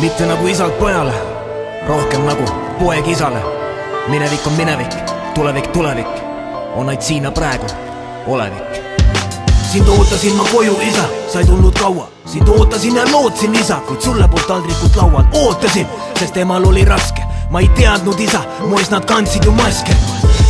mitte nagu isalt pojale, rohkem nagu poeg isale. minevik on minevik, tulevik tulevik, on vaid siin ja praegu olevik. sind ootasin ma koju, isa, sa ei tulnud kaua, sind ootasin ja lootsin, isa, kuid sulle poolt taldrikult laual ootasin, sest temal oli raske, ma ei teadnud, isa, mu ees nad kandsid ju maske.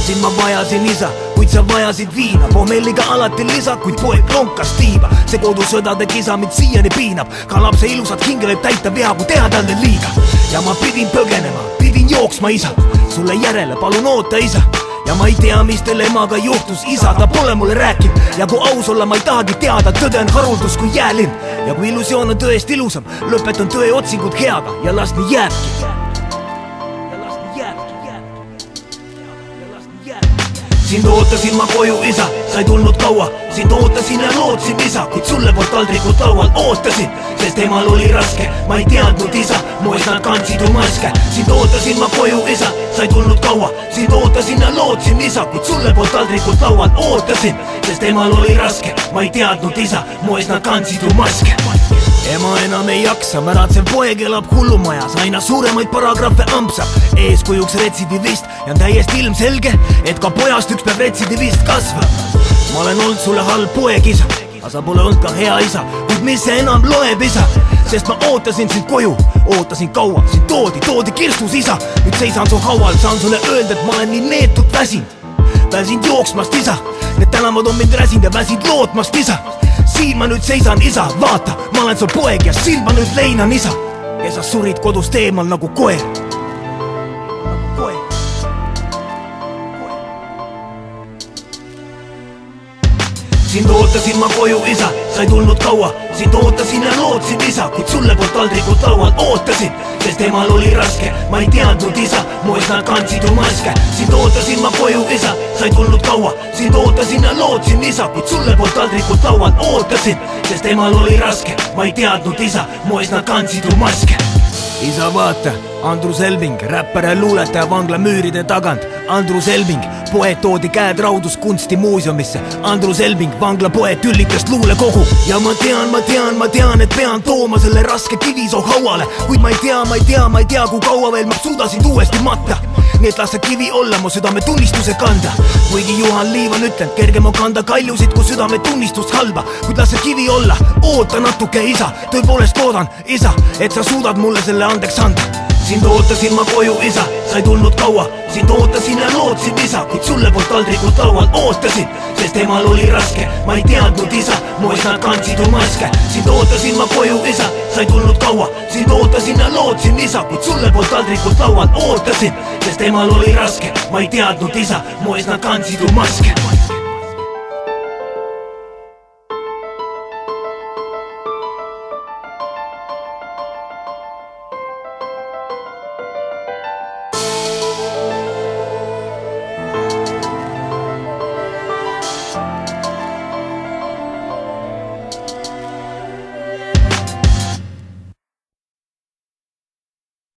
Sind ma vajasin, isa, kuid sa vajasid viina, pommelliga alati lisa, kuid poeg lonkas tiiba. see kodusõdade kisa mind siiani piinab, ka lapse ilusat hinge võib täita vea, kui teha talle liiga. ja ma pidin põgenema, pidin jooksma, isa, sulle järele, palun oota, isa. Ja ma ei tea, mis teil emaga juhtus, isa, ta pole mulle rääkinud. Ja kui aus olla, ma ei tahagi teada, tõde on haruldus kui jäälind ja kui illusioon on tõest ilusam, lõpetan tõe otsingud heaga. Ja las nii jääbki. Sind ootasin ma koju, isa, sa ei tulnud kaua, sind ootasin ja lootsin, isa, kuid sulle poolt taldrikult laual ootasin, sest temal oli raske, ma ei teadnud, isa, mu eest nad kandsid ju maske, sind ootasin ma koju, isa, sa ei tulnud kaua, sind ootasin ja lootsin, isa, kuid sulle poolt taldrikult laual ootasin, sest temal oli raske, ma ei teadnud, isa, mu eest nad kandsid ju maske ema enam ei jaksa, märatsev poeg elab hullumajas, aina suuremaid paragrahve ampsab, eeskujuks retsidivist ja on täiesti ilmselge, et ka pojast üks päev retsidivist kasvab. ma olen olnud sulle halb poeg, isa, aga sa pole olnud ka hea isa, kuid mis see enam loeb, isa, sest ma ootasin sind koju, ootasin kaua, sind toodi, toodi kirstus, isa, nüüd seisan su haual, saan sulle öelda, et ma olen nii neetult väsinud, väsinud jooksmast, isa, need tänavad on mind räsinud ja väsinud lootmast, isa siin ma nüüd seisan, isa, vaata, ma olen su poeg ja silma nüüd leinan, isa. ja sa surid kodust eemal nagu koer. nagu koer. sind ootasin ma koju, isa, sa ei tulnud kaua, sind ootasin ja lootsin, isa, kuid sulle poolt taldrikult laual ootasin, sest temal oli raske, ma ei teadnud, isa, mu eest nad kandsid ju maske, sind ootasin ma koju, isa, sa ei tulnud kaua, sind ootasin isa, kuid sulle poolt taldrikult laual ootasin, sest temal oli raske, ma ei teadnud, isa, mu eest nad kandsid ju maske isa vaata, Andrus Elving, räppar ja luuletaja vangla müüride tagant. Andrus Elving, poeet toodi käed rauduskunstimuuseumisse. Andrus Elving, vangla poeet üllitast luulekogu. ja ma tean, ma tean, ma tean, et pean tooma selle raske kivisoo hauale, kuid ma ei tea, ma ei tea, ma ei tea, kui kaua veel ma suudasin uuesti matta nii et las see kivi olla mu südametunnistuse kanda. kuigi Juhan Liiv on ütlenud, kergem on kanda kaljusid kui südametunnistust halba, kuid las see kivi olla, oota natuke, isa, tõepoolest loodan, isa, et sa suudad mulle selle andeks anda sind ootasin ma koju, isa, sa ei tulnud kaua, sind ootasin ja lootsin, isa, kuid sulle poolt taldrikult laual ootasin, sest temal oli raske, ma ei teadnud, isa, mu eest nad kandsid ju maske, sind ootasin ma koju, isa, sa ei tulnud kaua, sind ootasin ja lootsin, isa, kuid sulle poolt taldrikult laual ootasin, sest temal oli raske, ma ei teadnud, isa, mu eest nad kandsid ju maske